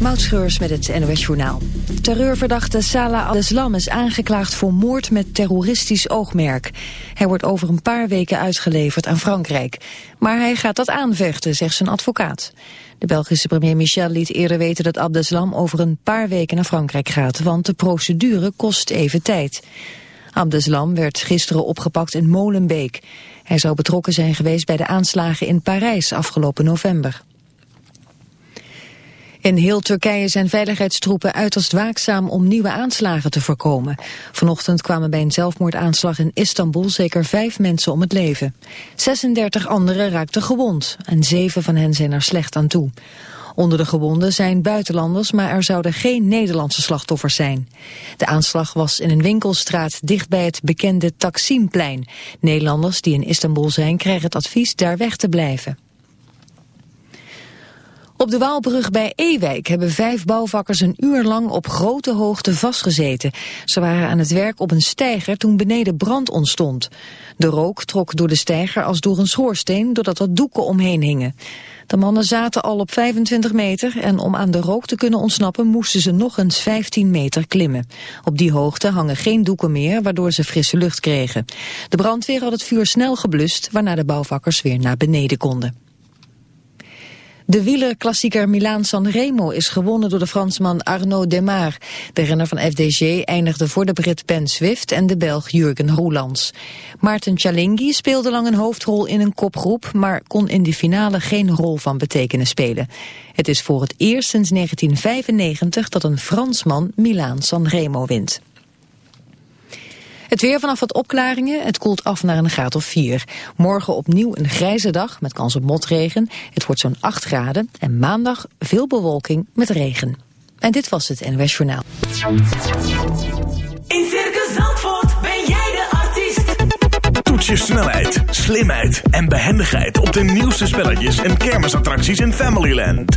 Moutschreurs met het NOS Journaal. Terreurverdachte Salah al-Islam is aangeklaagd voor moord met terroristisch oogmerk. Hij wordt over een paar weken uitgeleverd aan Frankrijk. Maar hij gaat dat aanvechten, zegt zijn advocaat. De Belgische premier Michel liet eerder weten dat Abdeslam over een paar weken naar Frankrijk gaat, want de procedure kost even tijd. Abdeslam werd gisteren opgepakt in Molenbeek. Hij zou betrokken zijn geweest bij de aanslagen in Parijs afgelopen november. In heel Turkije zijn veiligheidstroepen uiterst waakzaam om nieuwe aanslagen te voorkomen. Vanochtend kwamen bij een zelfmoordaanslag in Istanbul zeker vijf mensen om het leven. 36 anderen raakten gewond en zeven van hen zijn er slecht aan toe. Onder de gewonden zijn buitenlanders, maar er zouden geen Nederlandse slachtoffers zijn. De aanslag was in een winkelstraat dicht bij het bekende Taksimplein. Nederlanders die in Istanbul zijn krijgen het advies daar weg te blijven. Op de Waalbrug bij Ewijk hebben vijf bouwvakkers een uur lang op grote hoogte vastgezeten. Ze waren aan het werk op een steiger toen beneden brand ontstond. De rook trok door de steiger als door een schoorsteen doordat er doeken omheen hingen. De mannen zaten al op 25 meter en om aan de rook te kunnen ontsnappen moesten ze nog eens 15 meter klimmen. Op die hoogte hangen geen doeken meer waardoor ze frisse lucht kregen. De brandweer had het vuur snel geblust waarna de bouwvakkers weer naar beneden konden. De wielerklassieker Milaan-San Remo is gewonnen door de Fransman Arnaud Demar. De renner van FDG eindigde voor de Brit Ben Swift en de Belg Jurgen Roelands. Maarten Chalingi speelde lang een hoofdrol in een kopgroep, maar kon in de finale geen rol van betekenis spelen. Het is voor het eerst sinds 1995 dat een Fransman Milaan-San Remo wint. Het weer vanaf wat opklaringen. Het koelt af naar een graad of 4. Morgen opnieuw een grijze dag met kans op motregen. Het wordt zo'n 8 graden. En maandag veel bewolking met regen. En dit was het NWS Journaal. In Circus Zandvoort ben jij de artiest. Toets je snelheid, slimheid en behendigheid op de nieuwste spelletjes en kermisattracties in Familyland.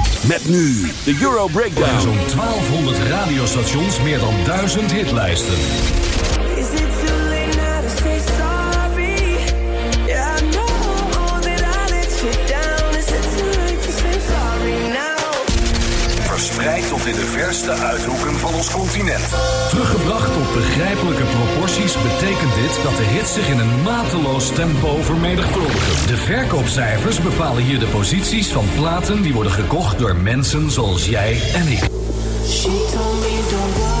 Met nu de Euro Breakdown. Zo'n 1200 radiostations, meer dan 1000 hitlijsten. Verste uithoeken van ons continent. Teruggebracht tot begrijpelijke proporties betekent dit dat de hits zich in een mateloos tempo vermenigvuldigen. De verkoopcijfers bepalen hier de posities van platen die worden gekocht door mensen zoals jij en ik. She told me don't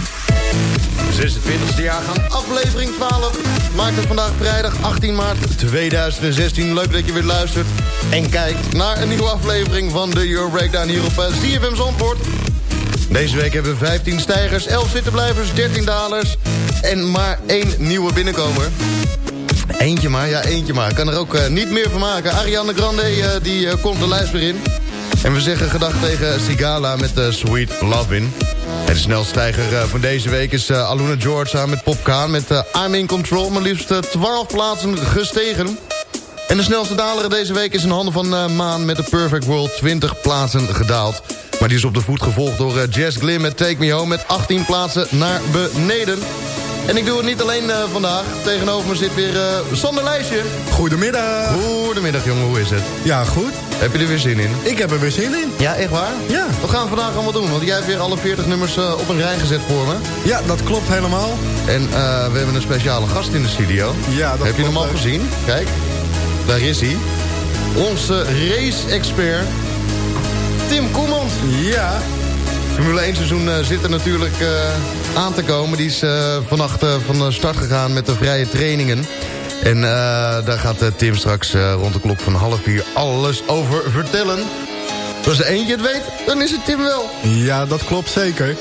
26e jaargang, aflevering 12. Maakt het vandaag vrijdag 18 maart 2016. Leuk dat je weer luistert en kijkt naar een nieuwe aflevering van de Euro Breakdown hier op eh, ZFM Zandvoort. Deze week hebben we 15 stijgers, 11 zittenblijvers, 13 dalers en maar één nieuwe binnenkomer. Eentje maar, ja eentje maar. Kan er ook eh, niet meer van maken. Ariana Grande eh, die komt de lijst weer in. En we zeggen gedag tegen Sigala met eh, Sweet Lovin'. En de snelste stijger eh, van deze week is eh, Aluna George samen met Pop Kaan met eh, I'm in Control. Maar liefst eh, 12 plaatsen gestegen. En de snelste daler deze week is in handen van Maan met de Perfect World 20 plaatsen gedaald. Maar die is op de voet gevolgd door Jess Glim met Take Me Home met 18 plaatsen naar beneden. En ik doe het niet alleen eh, vandaag. Tegenover me zit weer eh, Sander Lijstje. Goedemiddag. Goedemiddag jongen, hoe is het? Ja, goed. Heb je er weer zin in? Ik heb er weer zin in. Ja, echt waar? Ja. Wat gaan we vandaag allemaal doen? Want jij hebt weer alle 40 nummers eh, op een rij gezet voor me. Ja, dat klopt helemaal. En we hebben een speciale gast in de studio. Ja, dat Heb je hem al gezien? Kijk, daar is hij. Onze race-expert, Tim Koemans. Ja. Formule 1 seizoen eh, zit er natuurlijk eh, aan te komen. Die is eh, vannacht van de start gegaan met de vrije trainingen. En daar gaat Tim straks rond de klok van half vier alles over vertellen. Als er eentje het weet, dan is het Tim wel. Ja, dat klopt zeker.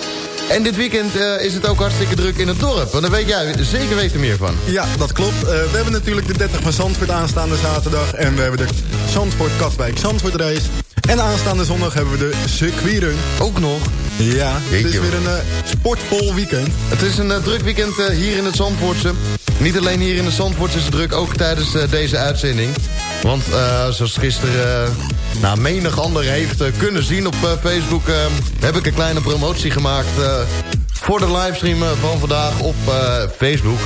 En dit weekend is het ook hartstikke druk in het dorp. Want daar weet jij zeker weten meer van. Ja, dat klopt. We hebben natuurlijk de 30 van Zandvoort aanstaande zaterdag. En we hebben de Zandvoort Katwijk Zandvoort race. En aanstaande zondag hebben we de circuitrun. Ook nog. Ja, het is weer een eh, sportvol weekend. Het is een eh, druk weekend eh, hier in het Zandvoortse. Niet alleen hier in het Zandvoortse is het druk, ook tijdens deze uitzending. Want zoals gisteren, nou, menig ander heeft kunnen zien op Facebook... heb ik een kleine promotie gemaakt voor de livestream van vandaag op Facebook.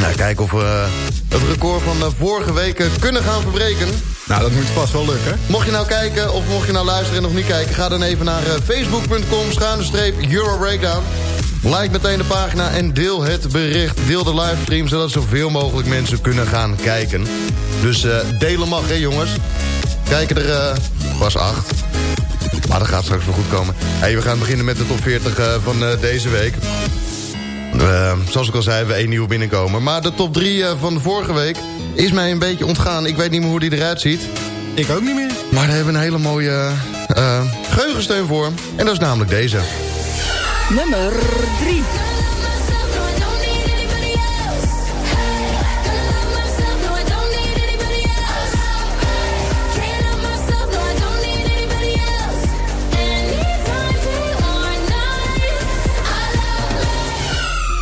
Nou, kijken of we het record van vorige week kunnen gaan verbreken. Nou, dat moet vast wel lukken. Mocht je nou kijken of mocht je nou luisteren en nog niet kijken... ga dan even naar eh, facebook.com schuine Euro Breakdown. Like meteen de pagina en deel het bericht. Deel de livestream, zodat zoveel mogelijk mensen kunnen gaan kijken. Dus eh, delen mag, hè jongens. Kijken er eh, pas acht. Maar dat gaat straks wel goed komen. Hey, we gaan beginnen met de top 40 eh, van eh, deze week. Eh, zoals ik al zei, hebben we één nieuwe binnenkomen. Maar de top 3 eh, van de vorige week is mij een beetje ontgaan. Ik weet niet meer hoe die eruit ziet. Ik ook niet meer. Maar daar hebben we een hele mooie eh geheugensteun voor. En dat is namelijk deze. Nummer 3.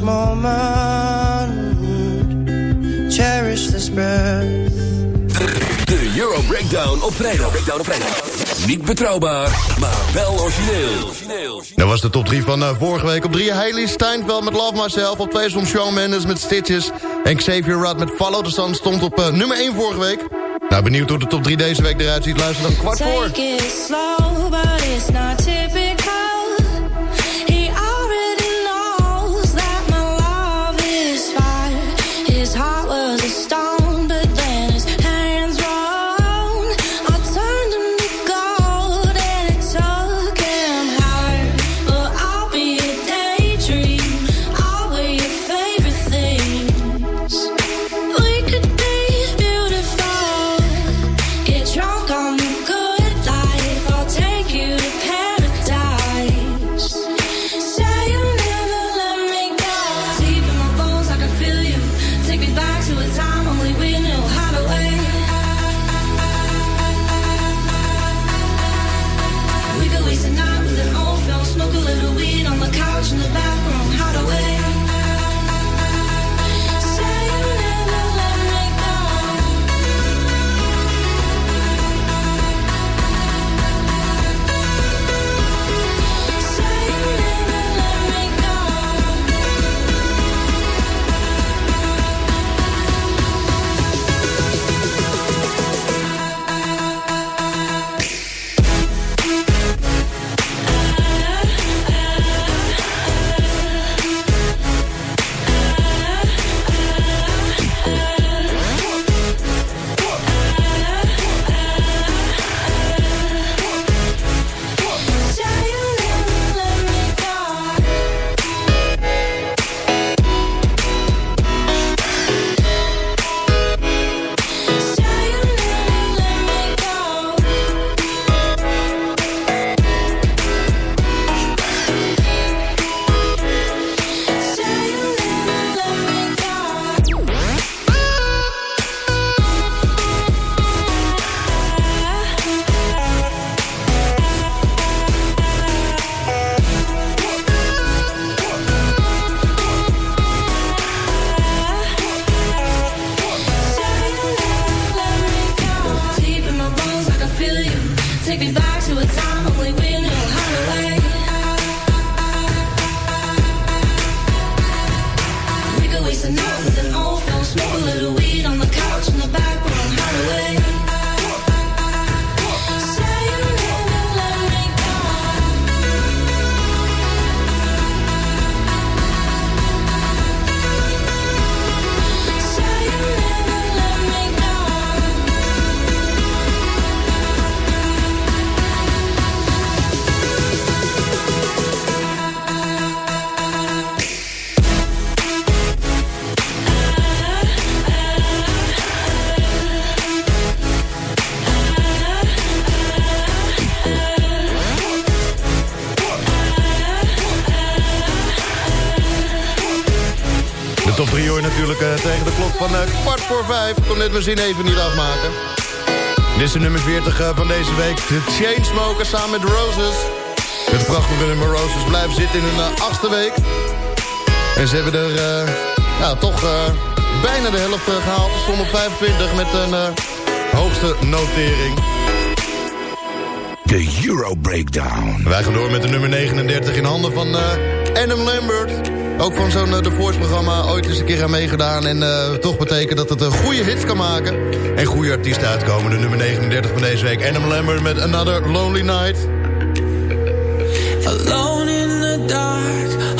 this moment, cherish this breath. De Euro Breakdown op vrijdag. Breakdown op vrijdag. Niet betrouwbaar, maar wel origineel. Dat was de top 3 van eh, vorige week. Op 3 Hailey Steinfeld met Love Myself. Op 2 stond Shawn Mendes met Stitches. En Xavier Rudd met Follow the Sun stond op eh, nummer 1 vorige week. Nou, benieuwd hoe de top 3 deze week eruit ziet. Luister dan kwart voor. Ik kon net mijn zin even niet afmaken. Dit is de nummer 40 eh, van deze week. De Chainsmokers samen met Roses. Het prachtige nummer Roses blijft zitten in hun eh, achtste week. En ze hebben er uh, toch bijna de helft gehaald. Ze stonden 25 met een hoogste notering. De Euro Breakdown. Wij gaan door met de nummer 39 in handen van Adam Lambert. Ook van zo'n uh, The Voice-programma ooit eens een keer aan meegedaan. En uh, toch betekent dat het een goede hits kan maken. En goede artiesten uitkomen. De nummer 39 van deze week. Adam Lambert met Another Lonely Night. Alone in the dark,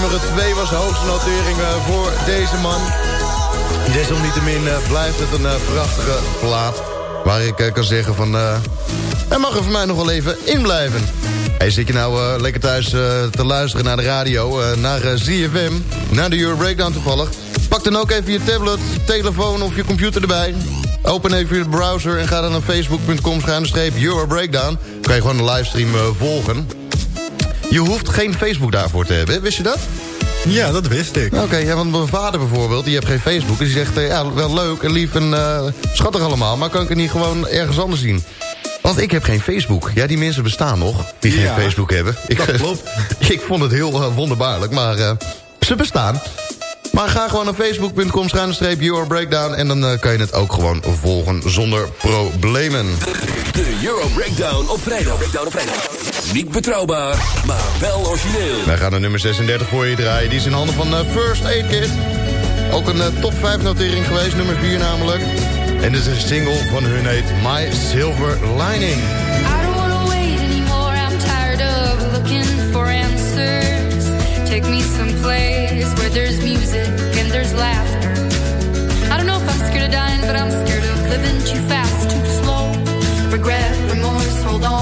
nummer 2 was hoogste notering eh, voor deze man. Desalniettemin eh, blijft het een eh, prachtige plaat. Waar ik kan zeggen van... hij mag er voor mij nog wel even in blijven. Hey, zit je nou lekker thuis te luisteren naar de radio, naar ZFM, naar de Euro Breakdown toevallig. Pak dan ook even je tablet, telefoon of je computer erbij. Open even je browser en ga dan naar facebook.com schuine Euro Breakdown. Dan kan je gewoon de livestream volgen. Je hoeft geen Facebook daarvoor te hebben, wist je dat? Ja, dat wist ik. Oké, ja, want mijn vader bijvoorbeeld, die heeft geen Facebook. Dus die zegt, eh, ja, wel leuk en lief en eh, schattig allemaal... maar kan ik het niet gewoon ergens anders zien? Want ik heb geen Facebook. Ja, die mensen bestaan nog, die Ja, geen Facebook hebben. Ik, dat klopt. ik vond het heel eh, wonderbaarlijk, maar eh, ze bestaan. Maar ga gewoon naar facebook.com schuine Your Breakdown... en dan eh, kan je het ook gewoon volgen zonder problemen. De Euro Breakdown op vrijdag. Breakdown op vrijdag. Niet betrouwbaar, maar wel origineel. Wij gaan de nummer 36 voor je draaien. Die is in handen van eh, First Aid Kit. Ook een eh, top 5 notering geweest, nummer 4 namelijk. En het is een single van hun heet My Silver Lining. I don't wanna wait anymore, I'm tired of looking for answers. Take me someplace where there's music and there's laughter. I don't know if I'm scared of dying, but I'm scared of living too fast, too slow. Regret, remorse, hold on.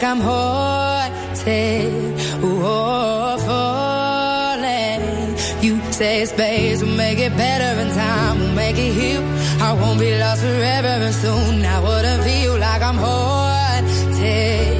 Like I'm haunted or falling. You say space will make it better and time will make it heal. I won't be lost forever and soon I wouldn't feel like I'm haunted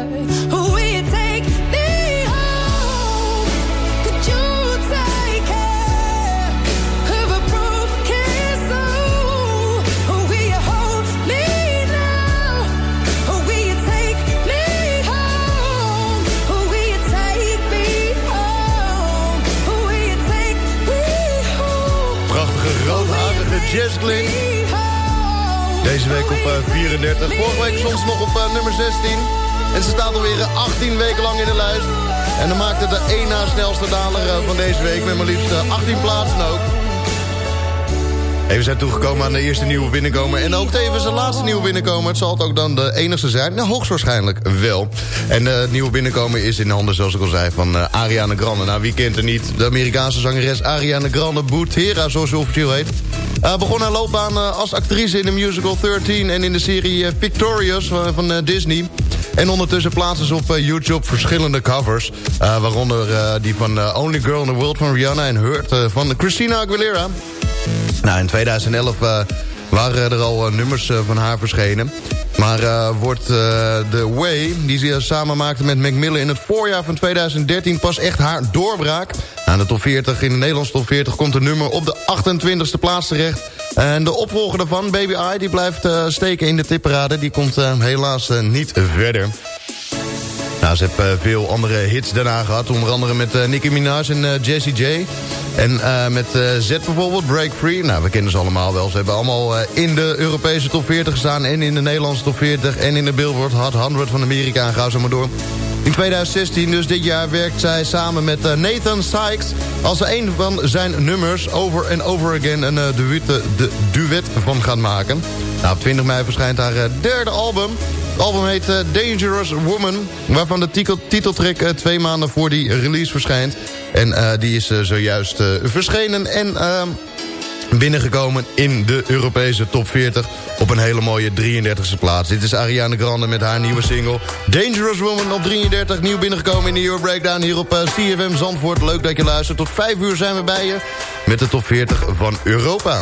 Deze week op eh, 34. Vorige week soms nog op eh, nummer 16. En ze staat alweer eh, 18 weken lang in de lijst. En dan maakt het de één na snelste daler eh, van deze week. Met maar liefst eh, 18 plaatsen ook. Hey, we zijn toegekomen aan de eerste nieuwe binnenkomer. En ook tevens de laatste nieuwe binnenkomer. Het zal het ook dan de enigste zijn. Nou, hoogstwaarschijnlijk wel. En de nieuwe binnenkomer is in de handen, zoals ik al zei, van eh, Ariana Grande. Nou, wie kent er niet? De Amerikaanse zangeres Ariana Grande Boetera, zoals ze officieel heet. Uh, begon haar loopbaan uh, als actrice in de musical 13... en in de serie uh, Victorious van, van Disney. En ondertussen plaatsen ze op YouTube verschillende covers. waaronder die van Only Girl in the World van Rihanna... en Hurt van Christina Aguilera. Nou, in 2011 waren er al nummers van haar verschenen. Maar wordt de Way, die ze samen maakte met Macmillan... in het voorjaar van 2013 pas echt haar doorbraak... Aan de top 40 in de Nederlandse top 40 komt een nummer op de 28e plaats terecht. En de opvolger daarvan, Baby I, die blijft uh, steken in de tipperade. Die komt uh, helaas uh, niet verder. Ze heeft veel andere hits daarna gehad. Onder andere met Nicki Minaj en Jessie J. En met Z bijvoorbeeld, Break Free. Nou, we kennen ze allemaal wel. Ze hebben allemaal in de Europese top 40 gestaan... en in de Nederlandse top 40 en in de Billboard Hot 100 van Amerika. En ga zo maar door. In 2016, dus dit jaar, werkt zij samen met Nathan Sykes... als ze een van zijn nummers Over and Over Again een duet, de duet van gaat maken. Nou, op 20 mei verschijnt haar derde album. Het album heet Dangerous Woman... waarvan de titel, titeltrack twee maanden voor die release verschijnt. En die is zojuist verschenen en binnengekomen in de Europese top 40 op een hele mooie 33e plaats. Dit is Ariana Grande met haar nieuwe single Dangerous Woman op 33. Nieuw binnengekomen in de Euro Breakdown hier op CFM Zandvoort. Leuk dat je luistert. Tot 5 uur zijn we bij je met de top 40 van Europa.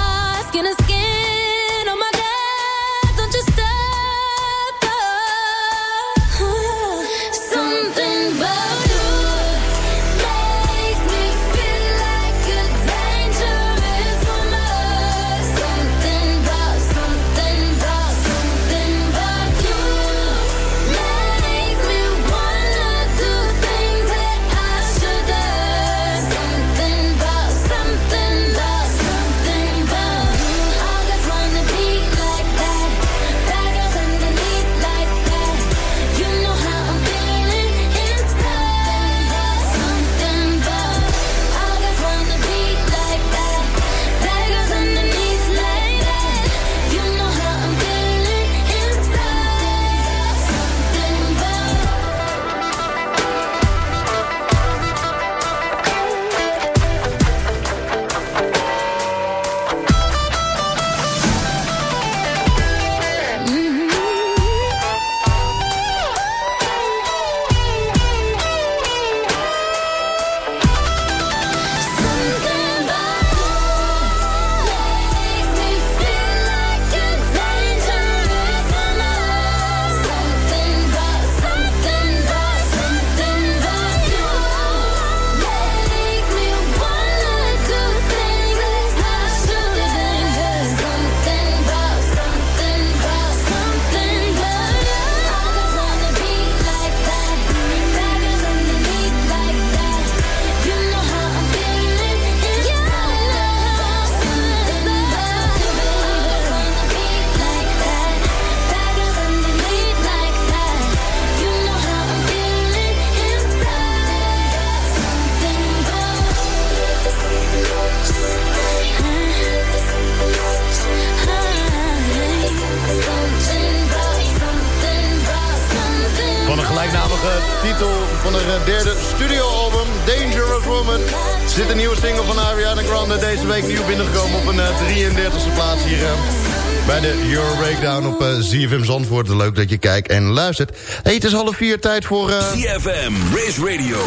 ZFM Zandvoort. Leuk dat je kijkt en luistert. Hey, het is half vier tijd voor... eh, CFM, Race Radio,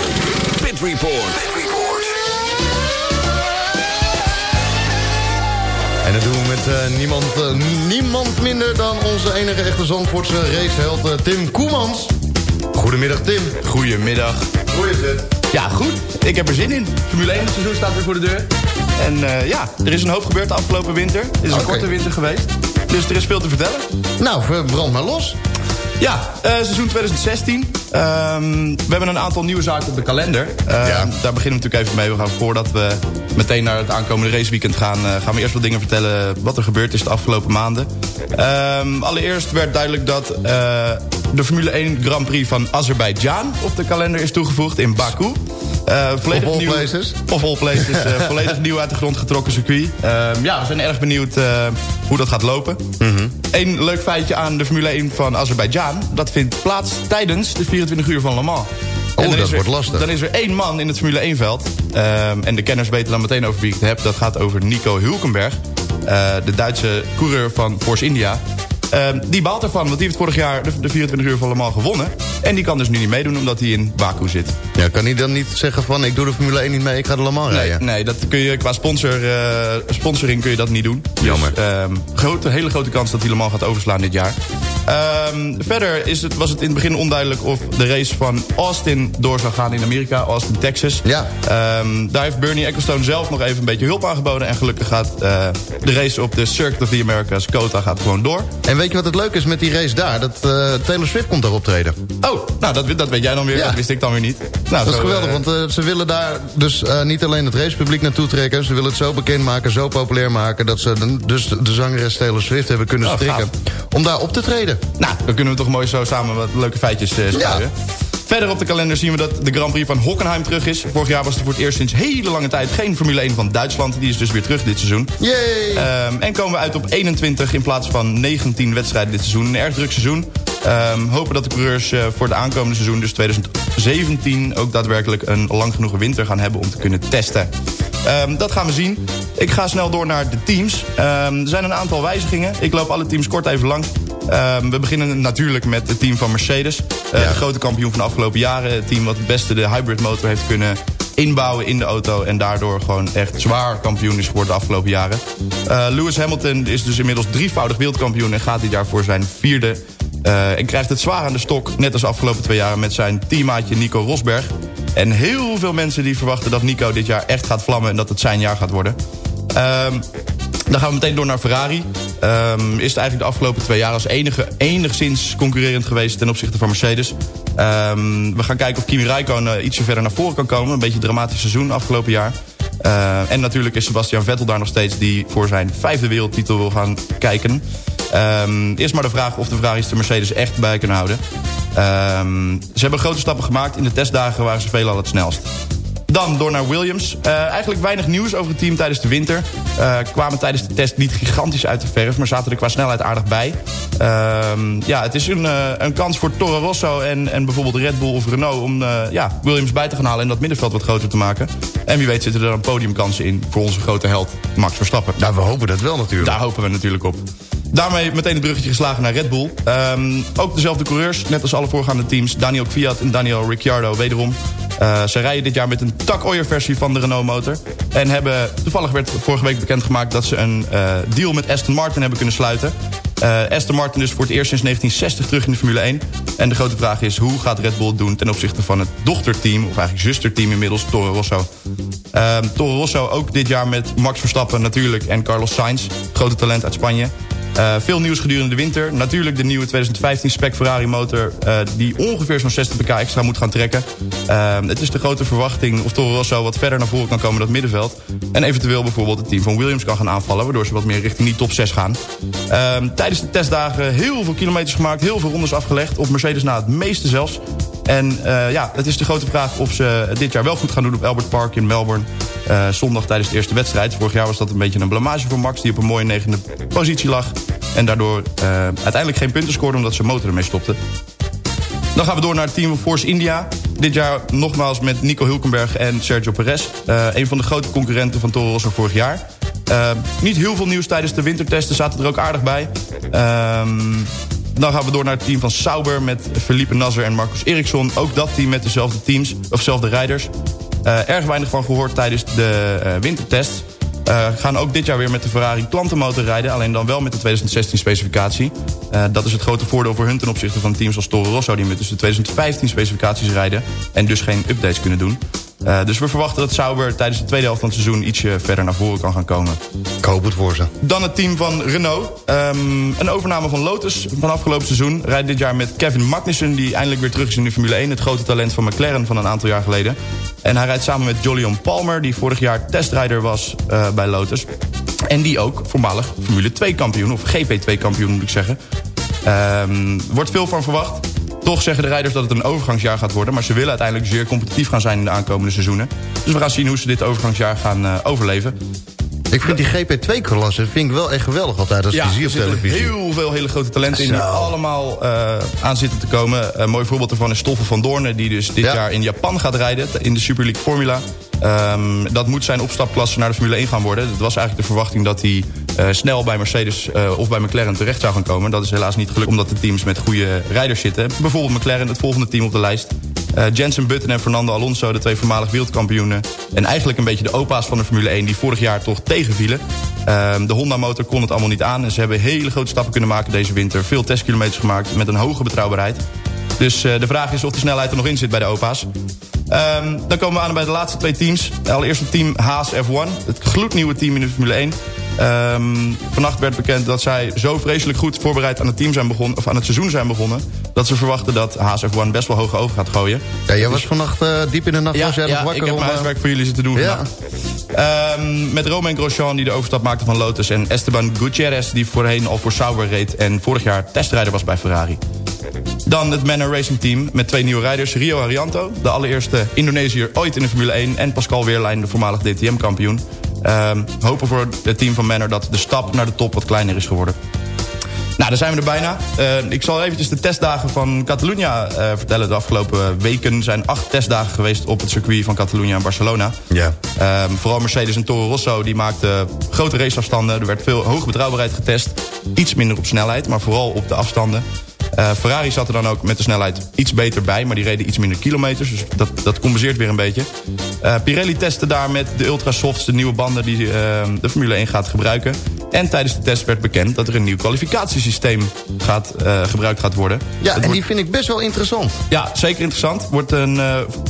Pit Report. En dat doen we met eh, niemand, eh, niemand minder dan onze enige echte Zandvoortse raceheld eh, Tim Koemans. Goedemiddag Tim. Goedemiddag. Hoe is het? Ja, goed. Ik heb er zin in. Formule 1 seizoen staat weer voor de deur. En eh, ja, er is een hoop gebeurd de afgelopen winter. Het is een korte winter geweest. Dus er is veel te vertellen. Nou, brand maar los. Ja, eh, seizoen 2016. Ehm, we hebben een aantal nieuwe zaken op de kalender. Ehm, Daar beginnen we natuurlijk even mee. We gaan voordat we meteen naar het aankomende raceweekend gaan... eh, gaan we eerst wat dingen vertellen wat er gebeurd is de afgelopen maanden. Ehm, allereerst werd duidelijk dat eh, de Formule 1 Grand Prix van Azerbeidzjan... op de kalender is toegevoegd in Baku. Eh, volledig Of all nieuw. Of all places. volledig nieuw uit de grond getrokken circuit. Ja, we zijn erg benieuwd hoe dat gaat lopen. Eén leuk feitje aan de Formule 1 van Azerbeidzjan. Dat vindt plaats tijdens de 24 uur van Le Mans. Oh, dat er- wordt lastig. Dan is er één man in het Formule 1 veld. Ehm, en de kenners weten dan meteen over wie ik het heb. Dat gaat over Nico Hulkenberg. eh, de Duitse coureur van Force India. Ehm, die baalt ervan, want die heeft vorig jaar de, de 24 uur van Le Mans gewonnen. En die kan dus nu niet meedoen, omdat hij in Baku zit. Ja, kan hij dan niet zeggen van ik doe de Formule 1 niet mee, ik ga de Le Mans Nee, rijden? nee, dat kun je qua sponsor, eh, sponsoring kun je dat niet doen. Jammer. Dus, ehm, grote, hele grote kans dat hij Le Mans gaat overslaan dit jaar. Ehm, verder is het, was het in het begin onduidelijk of de race van Austin door zou gaan in Amerika. Austin, Texas. Ja. Ehm, daar heeft Bernie Ecclestone zelf nog even een beetje hulp aangeboden. En gelukkig gaat eh, de race op de Circuit of the Americas, COTA, gaat gewoon door. En weet je wat het leuk is met die race daar? Dat eh, Taylor Swift komt daar optreden. Oh, nou dat, dat weet jij dan weer. Ja. Dat wist ik dan weer niet. Nou, dat is geweldig, eh, want eh, ze willen daar dus eh, niet alleen het racepubliek naartoe trekken... ze willen het zo bekend maken, zo populair maken... dat ze de- dus de zangeres Taylor Swift hebben kunnen Oh, strikken... om daar op te treden. Nou, dan kunnen we toch mooi zo samen wat leuke feitjes spuien. Verder op de kalender zien we dat de Grand Prix van Hockenheim terug is. Vorig jaar was er voor het eerst sinds hele lange tijd geen Formule 1 van Duitsland. Die is dus weer terug dit seizoen. Yay! Ehm, en komen we uit op 21 in plaats van 19 wedstrijden dit seizoen. Een erg druk seizoen. Ehm, hopen dat de coureurs eh, voor het aankomende seizoen, dus 2017... ook daadwerkelijk een lang genoeg winter gaan hebben om te kunnen testen. Ehm, dat gaan we zien. Ik ga snel door naar de teams. Ehm, er zijn een aantal wijzigingen. Ik loop alle teams kort even langs. Ehm, we beginnen natuurlijk met het team van Mercedes. Eh, De grote kampioen van de afgelopen jaren. Het team wat het beste de hybrid motor heeft kunnen inbouwen in de auto... en daardoor gewoon echt zwaar kampioen is geworden de afgelopen jaren. Eh, Lewis Hamilton is dus inmiddels drievoudig wereldkampioen... en gaat dit jaar voor zijn vierde eh, en krijgt het zwaar aan de stok, net als de afgelopen twee jaren... met zijn teammaatje Nico Rosberg. En heel veel mensen die verwachten dat Nico dit jaar echt gaat vlammen... en dat het zijn jaar gaat worden. Ehm, dan gaan we meteen door naar Ferrari. Ehm, is het eigenlijk de afgelopen twee jaar als enige enigszins concurrerend geweest... ten opzichte van Mercedes. Ehm, we gaan kijken of Kimi Räikkönen uh, ietsje verder naar voren kan komen. Een beetje een dramatisch seizoen afgelopen jaar. Uh, en natuurlijk is Sebastian Vettel daar nog steeds... die voor zijn vijfde wereldtitel wil gaan kijken. Um, eerst maar de vraag of de Ferraris de Mercedes echt bij kunnen houden. Ze hebben grote stappen gemaakt. In de testdagen waren ze veel al het snelst. Dan door naar Williams. Uh, eigenlijk weinig nieuws over het team tijdens de winter. Uh, kwamen tijdens de test niet gigantisch uit de verf... maar zaten er qua snelheid aardig bij. Uh, ja, het is een, uh, een kans voor Toro Rosso en, en bijvoorbeeld Red Bull of Renault... om ja, Williams bij te gaan halen en dat middenveld wat groter te maken. En wie weet zitten er dan podiumkansen in voor onze grote held Max Verstappen. Nou, we hopen dat wel natuurlijk. Daar hopen we natuurlijk op. Daarmee meteen het bruggetje geslagen naar Red Bull. Um, ook dezelfde coureurs, net als alle voorgaande teams. Daniel Kvyat en Daniel Ricciardo wederom. Uh, ze rijden dit jaar met een tak versie van de Renault motor. En hebben, toevallig werd vorige week bekendgemaakt... dat ze een uh, deal met Aston Martin hebben kunnen sluiten. Uh, Aston Martin dus voor het eerst sinds 1960 terug in de Formule 1. En de grote vraag is, hoe gaat Red Bull doen... ten opzichte van het dochterteam, of eigenlijk zusterteam inmiddels, Toro Rosso. Toro Rosso ook dit jaar met Max Verstappen natuurlijk... en Carlos Sainz, grote talent uit Spanje... Uh, veel nieuws gedurende de winter. Natuurlijk de nieuwe 2015 spec Ferrari motor... Uh, die ongeveer zo'n 60 pk extra moet gaan trekken. Uh, het is de grote verwachting of Toro Rosso wat verder naar voren kan komen dat middenveld. En eventueel bijvoorbeeld het team van Williams kan gaan aanvallen... waardoor ze wat meer richting die top 6 gaan. tijdens de testdagen heel veel kilometers gemaakt... heel veel rondes afgelegd. Op Mercedes na het meeste zelfs. En ja, het is de grote vraag of ze dit jaar wel goed gaan doen op Albert Park in Melbourne. Uh, zondag tijdens de eerste wedstrijd. Vorig jaar was dat een beetje een blamage voor Max... die op een mooie negende positie lag. En daardoor uh, uiteindelijk geen punten scoorde... omdat zijn motor ermee stopte. Dan gaan we door naar het team Force India. Dit jaar nogmaals met Nico Hulkenberg en Sergio Perez. Een van de grote concurrenten van Toro Rosso vorig jaar. Niet heel veel nieuws tijdens de wintertesten. Zaten er ook aardig bij. Um, dan gaan we door naar het team van Sauber... met Felipe Nasser en Marcus Eriksson. Ook dat team met dezelfde teams, of dezelfde rijders. Uh, erg weinig van gehoord tijdens de uh, wintertest. Uh, gaan ook dit jaar weer met de Ferrari klantenmotor rijden. Alleen dan wel met de 2016 specificatie. Uh, dat is het grote voordeel voor hun ten opzichte van teams als Toro Rosso... die met dus de 2015 specificaties rijden. En dus geen updates kunnen doen. Uh, dus we verwachten dat Sauber tijdens de tweede helft van het seizoen... ietsje verder naar voren kan gaan komen. Ik hoop het voor ze. Dan het team van Renault. Um, een overname van Lotus van afgelopen seizoen. Rijdt dit jaar met Kevin Magnussen... die eindelijk weer terug is in de Formule 1. Het grote talent van McLaren van een aantal jaar geleden. En hij rijdt samen met Jolion Palmer... die vorig jaar testrijder was uh, bij Lotus. En die ook voormalig Formule 2 kampioen... of GP2 kampioen moet ik zeggen. Um, wordt veel van verwacht. Toch zeggen de rijders dat het een overgangsjaar gaat worden... maar ze willen uiteindelijk zeer competitief gaan zijn in de aankomende seizoenen. Dus we gaan zien hoe ze dit overgangsjaar gaan uh, overleven. Ik vind die GP2-klasse vind ik wel echt geweldig altijd als ja, je zie op televisie. heel veel hele grote talenten in die allemaal uh, aan zitten te komen. Een mooi voorbeeld daarvan is Stoffel van Doornen... die dus dit ja. jaar in Japan gaat rijden in de Super League Formula. Um, dat moet zijn opstapklasse naar de Formule 1 gaan worden. Het was eigenlijk de verwachting dat hij uh, snel bij Mercedes uh, of bij McLaren terecht zou gaan komen. Dat is helaas niet gelukt omdat de teams met goede rijders zitten. Bijvoorbeeld McLaren, het volgende team op de lijst. Uh, Jensen Button en Fernando Alonso, de twee voormalig wereldkampioenen. En eigenlijk een beetje de opa's van de Formule 1 die vorig jaar toch tegenvielen. Uh, de Honda-motor kon het allemaal niet aan. En ze hebben hele grote stappen kunnen maken deze winter. Veel testkilometers gemaakt met een hoge betrouwbaarheid. Dus de vraag is of de snelheid er nog in zit bij de opa's. Um, dan komen we aan bij de laatste twee teams. Allereerst het team Haas F1. Het gloednieuwe team in de Formule 1. Um, vannacht werd bekend dat zij zo vreselijk goed voorbereid aan het, team zijn begonnen, of aan het seizoen zijn begonnen... dat ze verwachten dat Haas F1 best wel hoge ogen gaat gooien. Ja, jij was dus, vannacht uh, diep in de nacht ja, was jij ja, wakker ik heb mijn huiswerk voor jullie zitten doen ja. Um, met Romain Grosjean die de overstap maakte van Lotus... en Esteban Gutierrez die voorheen al voor Sauber reed... en vorig jaar testrijder was bij Ferrari. Dan het Manor Racing Team met twee nieuwe rijders. Rio Arianto, de allereerste Indonesiër ooit in de Formule 1... en Pascal Weerlijn, de voormalig DTM-kampioen. Um, hopen voor het team van Manor dat de stap naar de top wat kleiner is geworden. Nou, daar zijn we er bijna. Eh, ik zal eventjes de testdagen van Catalunya eh, vertellen. De afgelopen weken zijn acht testdagen geweest op het circuit van Catalunya en Barcelona. Ja. Ehm, vooral Mercedes en Toro Rosso die maakten grote raceafstanden. Er werd veel hoge betrouwbaarheid getest. Iets minder op snelheid, maar vooral op de afstanden. Eh, Ferrari zat er dan ook met de snelheid iets beter bij... maar die reden iets minder kilometers, dus dat, dat compenseert weer een beetje. Eh, Pirelli testte daar met de Ultrasofts de nieuwe banden... die eh, de Formule 1 gaat gebruiken. En tijdens de test werd bekend dat er een nieuw kwalificatiesysteem gaat, gebruikt gaat worden. Ja, en wordt- die vind ik best wel interessant. ja, zeker interessant. Wordt een,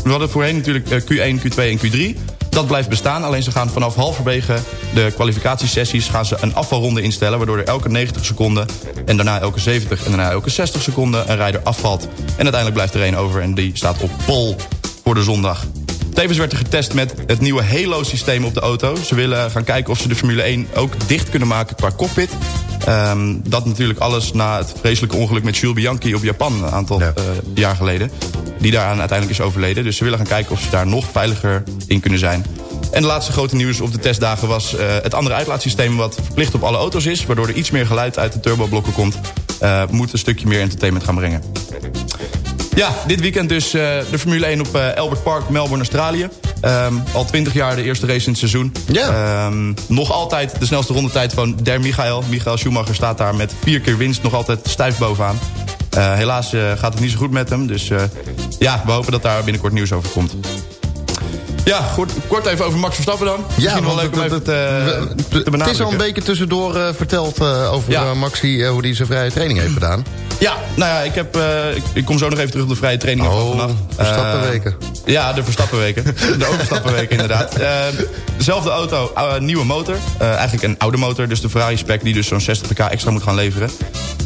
we hadden voorheen natuurlijk eh, Q1, Q2 en Q3. Dat blijft bestaan, alleen ze gaan vanaf halverwege de kwalificatiesessies... gaan ze een afvalronde instellen, waardoor er elke 90 seconden... en daarna elke 70 en daarna elke 60 seconden een rijder afvalt. En uiteindelijk blijft er één over en die staat op pol voor de zondag. Tevens werd er getest met het nieuwe Halo-systeem op de auto. Ze willen gaan kijken of ze de Formule 1 ook dicht kunnen maken qua cockpit. Ehm, dat natuurlijk alles na het vreselijke ongeluk met Jules Bianchi op Japan... een aantal eh, jaar geleden. Die daaraan uiteindelijk is overleden. Dus ze willen gaan kijken of ze daar nog veiliger in kunnen zijn. En de laatste grote nieuws op de testdagen was eh, het andere uitlaatsysteem... wat verplicht op alle auto's is, waardoor er iets meer geluid uit de turboblokken komt... eh, moet een stukje meer entertainment gaan brengen. Ja, dit weekend dus eh, de Formule 1 op eh, Albert Park, Melbourne, Australië. Ehm, al 20 jaar de eerste race in het seizoen. Ehm, nog altijd de snelste rondetijd van Der Michael. Michael Schumacher staat daar met vier keer winst nog altijd stijf bovenaan. Eh, helaas gaat het niet zo goed met hem. Dus ja, we hopen dat daar binnenkort nieuws over komt. Ja, goed, kort even over Max Verstappen dan. Misschien wel leuk om het- even te, te Het is al een beetje tussendoor eh, verteld eh, over Ja. eh, Maxi... eh, hoe hij zijn vrije training heeft gedaan. Ja, nou ja, ik, heb, eh, ik, ik kom zo nog even terug op de vrije training van vannacht. Oh, Verstappenweken. Eh, ja, de Verstappenweken. de overstappenweken inderdaad. Eh, dezelfde auto, eh, nieuwe motor. Eh, eigenlijk een oude motor, dus de Ferrari spec die dus zo'n 60 pk extra moet gaan leveren.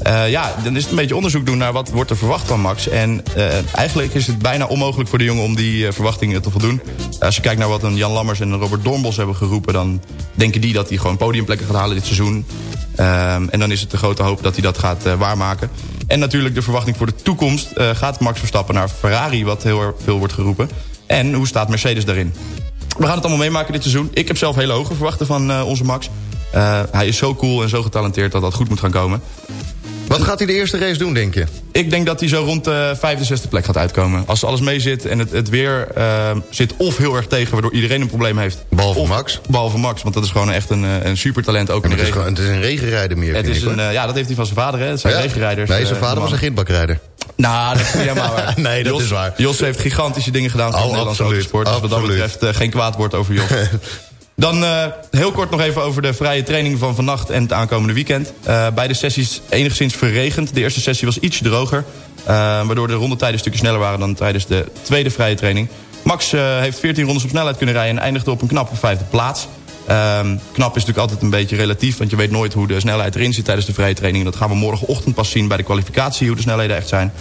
Eh, ja, dan is het een beetje onderzoek doen naar wat wordt er verwacht van Max. En eh, eigenlijk is het bijna onmogelijk voor de jongen om die eh, verwachtingen te voldoen. Als je kijkt naar wat een Jan Lammers en een Robert Dornbos hebben geroepen... dan denken die dat hij gewoon podiumplekken gaat halen dit seizoen. Ehm, en dan is het de grote hoop dat hij dat gaat waarmaken. En natuurlijk de verwachting voor de toekomst. gaat Max Verstappen naar Ferrari, wat heel erg veel wordt geroepen. En hoe staat Mercedes daarin? We gaan het allemaal meemaken dit seizoen. Ik heb zelf hele hoge verwachten van onze Max. Hij is zo cool en zo getalenteerd dat dat goed moet gaan komen. Wat gaat hij de eerste race doen, denk je? Ik denk dat hij zo rond de vijfde, zesde plek gaat uitkomen. Als alles mee zit en het, het weer eh, zit of heel erg tegen... waardoor iedereen een probleem heeft. Behalve of, Max. Behalve Max, want dat is gewoon echt een, eh, een supertalent ook in de het, is regen. gewoon, het is een regenrijder meer, Het is ik, een, eh, ja, dat heeft hij van zijn vader, hè. Het zijn Ja? regenrijders. Nee, eh, zijn vader was een gindbakrijder. Nou, dat is niet helemaal waar. Nee, dat Jos, is waar. Jos heeft gigantische dingen gedaan voor Oh, de Nederlandse autosport. Dus wat dat betreft eh, geen kwaad woord over Jos. Dan eh, heel kort nog even over de vrije training van vannacht en het aankomende weekend. Eh, beide sessies enigszins verregend. De eerste sessie was iets droger. eh, waardoor de rondetijden een stukje sneller waren dan tijdens de tweede vrije training. Max heeft 14 rondes op snelheid kunnen rijden en eindigde op een knappe vijfde plaats. Ehm, knap is natuurlijk altijd een beetje relatief, want je weet nooit hoe de snelheid erin zit tijdens de vrije training. Dat gaan we morgenochtend pas zien bij de kwalificatie, hoe de snelheden echt zijn.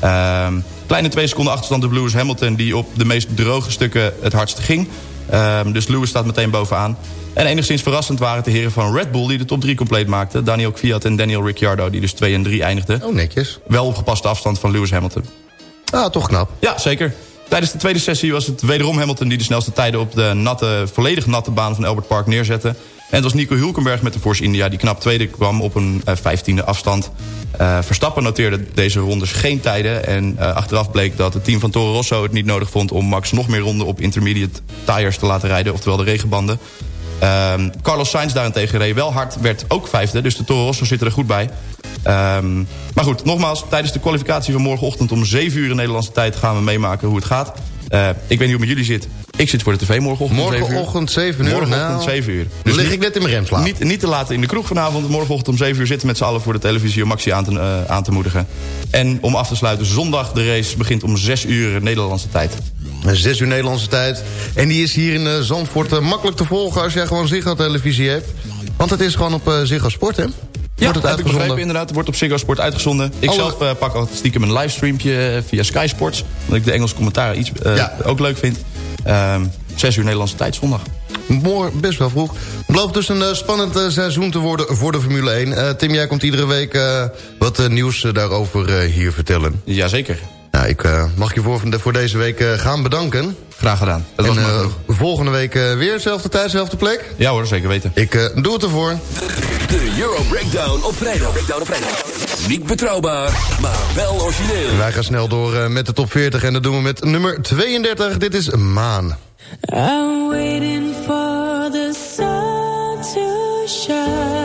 Ehm, kleine twee seconden achterstand op Lewis Hamilton, die op de meest droge stukken het hardst ging. Ehm, dus Lewis staat meteen bovenaan. En enigszins verrassend waren het de heren van Red Bull die de top 3 compleet maakten. Daniel Kvyat en Daniel Ricciardo, die dus 2 en 3 eindigden. Oh, netjes. Wel op gepaste afstand van Lewis Hamilton. Ah, toch knap. Ja, zeker. Tijdens de tweede sessie was het wederom Hamilton... die de snelste tijden op de natte, volledig natte baan van Albert Park neerzette. En het was Nico Hulkenberg met de Force India... die knap tweede kwam op een eh, vijftiende afstand. Eh, Verstappen noteerde deze rondes geen tijden. En eh, achteraf bleek dat het team van Toro Rosso het niet nodig vond... om Max nog meer ronden op intermediate tires te laten rijden. Oftewel de regenbanden. Ehm, Carlos Sainz daarentegen reed wel hard, werd ook vijfde. Dus de Toro Rosso zitten er goed bij. Ehm, maar goed, nogmaals, tijdens de kwalificatie van morgenochtend... om 7 uur in Nederlandse tijd gaan we meemaken hoe het gaat. Eh, ik weet niet hoe het met jullie zit. Ik zit voor de tv morgenochtend om 7 uur. Morgenochtend 7 uur. Morgenochtend nou, 7 uur. Dan lig ik net in mijn remslaap. Niet, niet te laat in de kroeg vanavond. Morgenochtend om 7 uur zitten met z'n allen voor de televisie... om Maxi aan te, eh, aan te moedigen. En om af te sluiten, zondag de race begint om 6 uur Nederlandse tijd. 6 uur Nederlandse tijd. En die is hier in eh, Zandvoort eh, makkelijk te volgen als jij gewoon Ziggo televisie hebt. Want het is gewoon op eh, Ziggo Sport, hè? Ja, Wordt het heb ik begrepen uitgezonden? inderdaad. Het wordt op Ziggo Sport uitgezonden. Ik Alle- zelf pak altijd stiekem een livestreampje via Sky Sports. Omdat ik de Engelse commentaren iets Ja. ook leuk vind. Ehm 6 uur Nederlandse tijd zondag. Morgen, best wel vroeg. Belooft dus een spannend seizoen te worden voor de Formule 1. Eh, Tim, jij komt iedere week wat nieuws daarover hier vertellen. Jazeker. Nou, ik eh, mag je voor, voor deze week eh, gaan bedanken. Graag gedaan. Dat en was eh, volgende week eh, weer dezelfde tijd, dezelfde plek. Ja hoor, zeker weten. Ik eh, doe het ervoor. De De Euro Breakdown op vrijdag. Breakdown op vrijdag. Niet betrouwbaar, maar wel origineel. Wij gaan snel door eh, met de top 40 en dat doen we met nummer 32. Dit is Maan. I'm waiting for the sun to shine.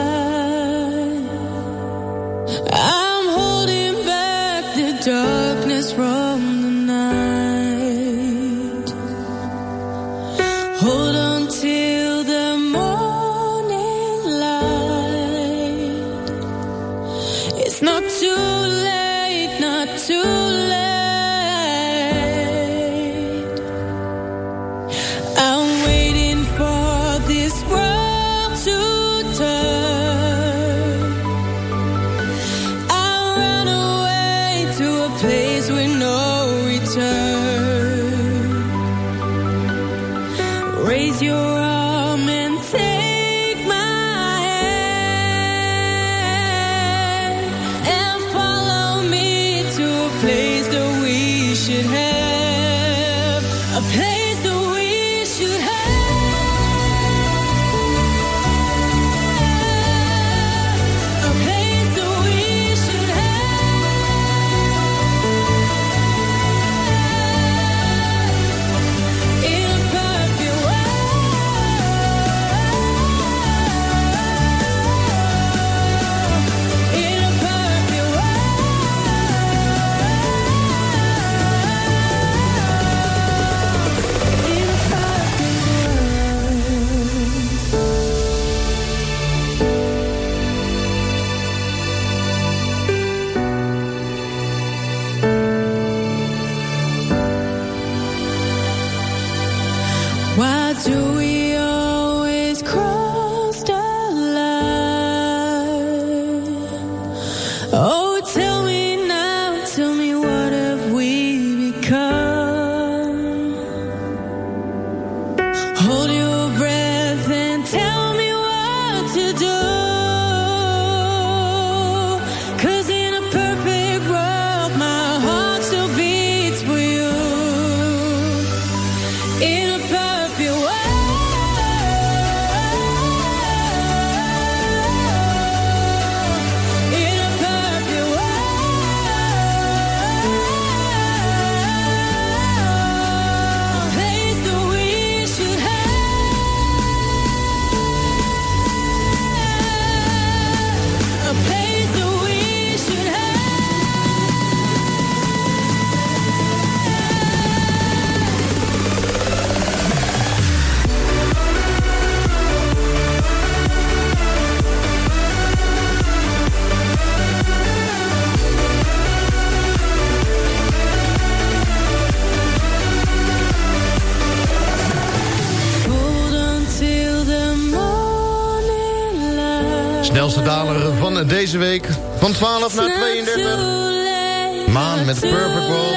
I do you deze week. Van 12 naar 32. Maan met Perfect World.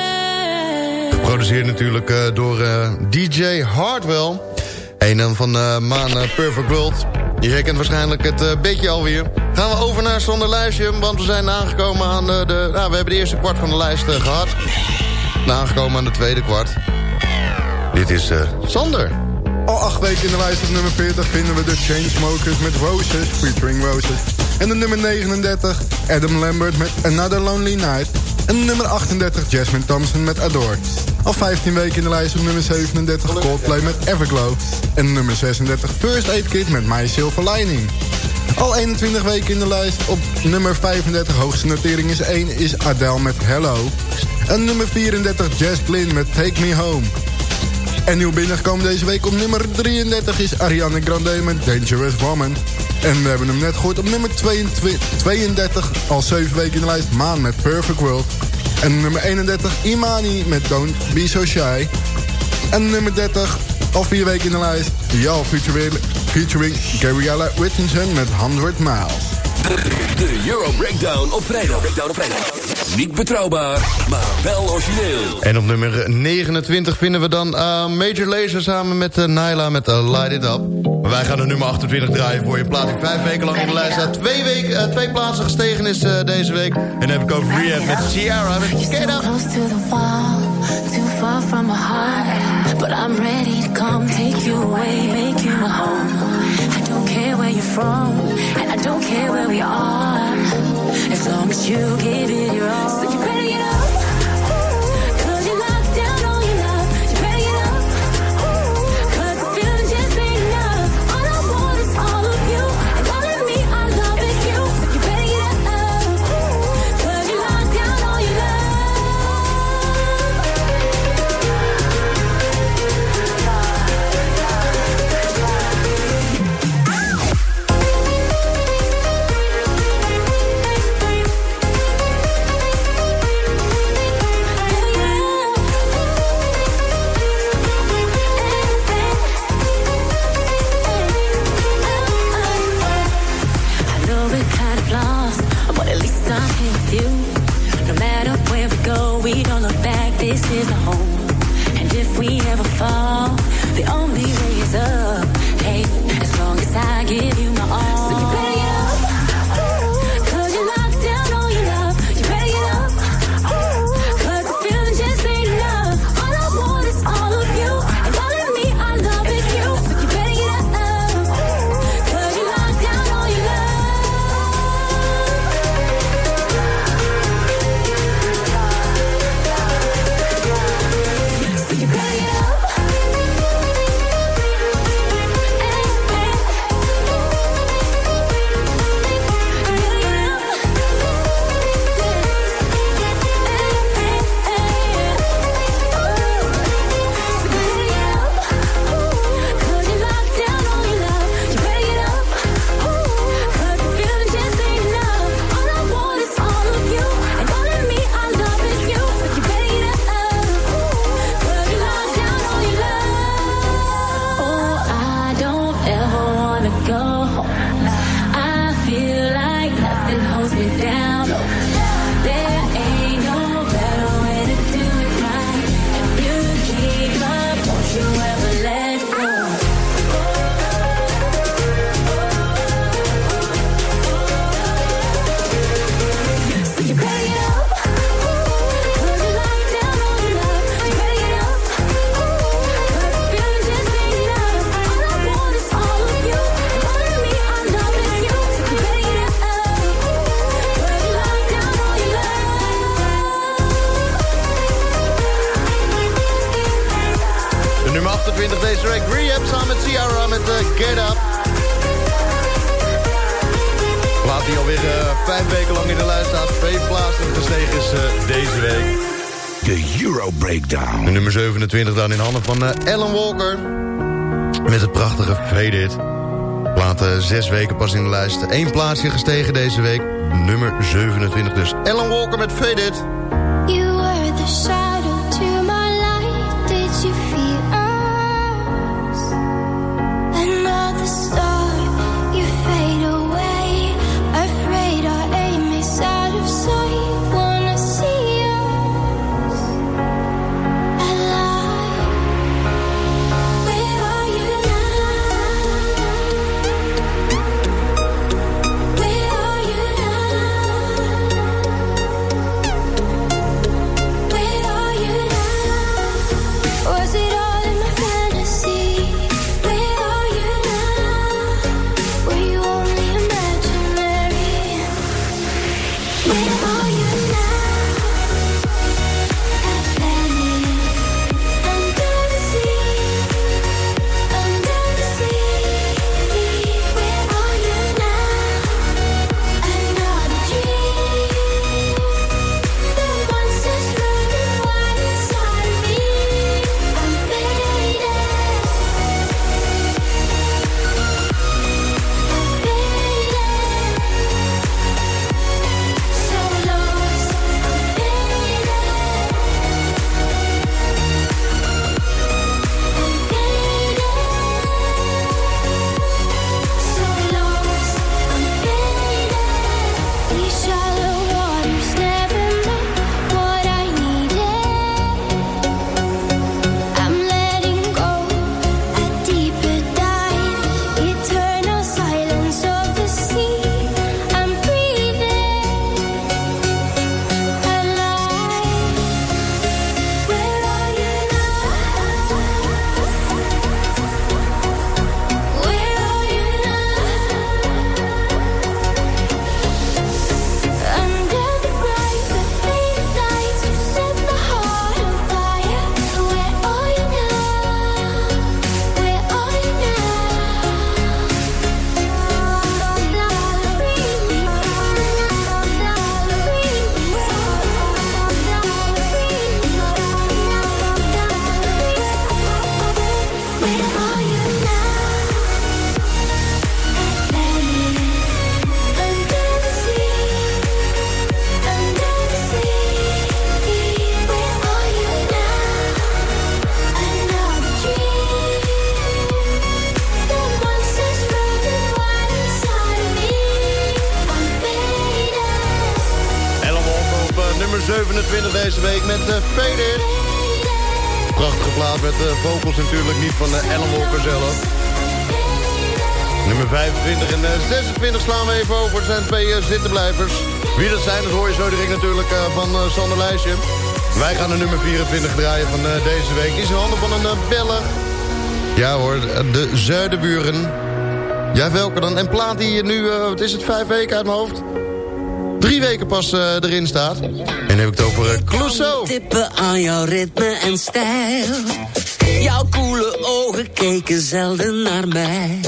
Geproduceerd natuurlijk eh, door eh, DJ Hardwell. Een dan van eh, Maan Perfect World. Je herkent waarschijnlijk het beetje alweer. Gaan we over naar Sander Lijstje. Want we zijn aangekomen aan de... de nou, we hebben de eerste kwart van de lijst eh, gehad. En aangekomen aan de tweede kwart. Dit is eh, Sander. Al acht weken in de lijst op nummer 40 vinden we de Chainsmokers met Roses, featuring Roses. En de nummer 39, Adam Lambert met Another Lonely Night. En nummer 38, Jasmine Thompson met Adore. Al 15 weken in de lijst op nummer 37, Coldplay met Everglow. En nummer 36, First Aid Kit met My Silver Lining. Al 21 weken in de lijst op nummer 35, hoogste notering is 1, is Adele met Hello. En nummer 34, Jess Glynn met Take Me Home. En nieuw binnengekomen deze week op nummer 33 is Ariana Grande met Dangerous Woman. En we hebben hem net gehoord op nummer 22, 32, al 7 weken in de lijst, Maan met Perfect World. En nummer 31, Imani met Don't Be So Shy. En nummer 30, al 4 weken in de lijst, Y'all featuring, Gabriella Whittinson met 100 Miles. De Euro Breakdown. Breakdown op vrijdag. Niet betrouwbaar, maar wel origineel. En op nummer 29 vinden we dan uh, Major Lazer samen met uh, Nyla met uh, Light It Up. Maar wij gaan de nummer 28 draaien voor je. Een plaat die vijf weken lang in de lijst staat. Twee, weken, twee plaatsen gestegen is deze week. En dan heb ik over Rehab met Ciara met Get Up. close to the wall, too far from my heart. But I'm ready to come take you away, make you a home. I don't care where you're from, and I don't care 27 long as you give it your all. So you better get up. Drake Rehab samen met Ciara met Get Up. Laat die alweer eh, vijf weken lang in de lijst staan. Twee plaatsen gestegen is eh, deze week. De Euro Breakdown. Nummer 27 dan in handen van eh, Ellen Walker. Met het prachtige Fade It. Platen zes weken pas in de lijst. Eén plaatsje gestegen deze week. Nummer 27 dus. Ellen Walker met Fade You were the zittenblijvers. Wie dat zijn, dat hoor je zo direct natuurlijk uh, van uh, Sander Lijstje. Wij gaan de nummer 24 draaien van uh, deze week. Is in handen van een Belg. Ja hoor, de Zuidenburen. Ja, welke dan? En plaat die nu, wat is het, vijf weken uit mijn hoofd? Drie weken pas uh, erin staat. En dan heb ik het over uh, Clouseau. tippen aan jouw ritme en stijl. Jouw koele ogen keken zelden naar mij.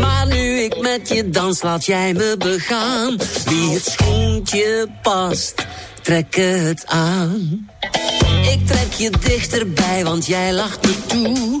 Maar nu ik met je dans, laat jij me begaan. Wie het schoentje past, trek het aan. Ik trek je dichterbij, want jij lacht me toe.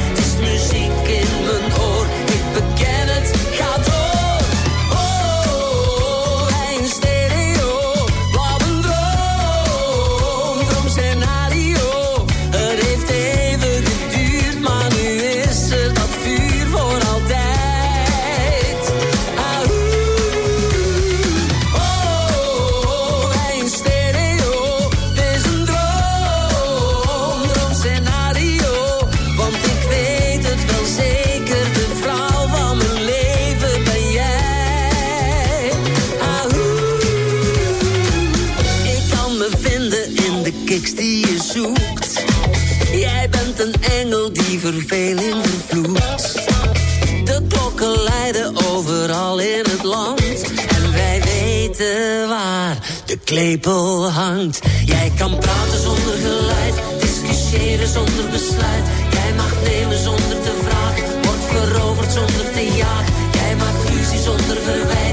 Verveling vervloekt. De klokken leiden overal in het land. En wij weten waar de klepel hangt. Jij kan praten zonder geluid, discussiëren zonder besluit. Jij mag nemen zonder te vragen, wordt veroverd zonder te jagen. Jij maakt ruzie zonder verwijten,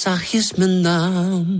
zachtjes mijn naam.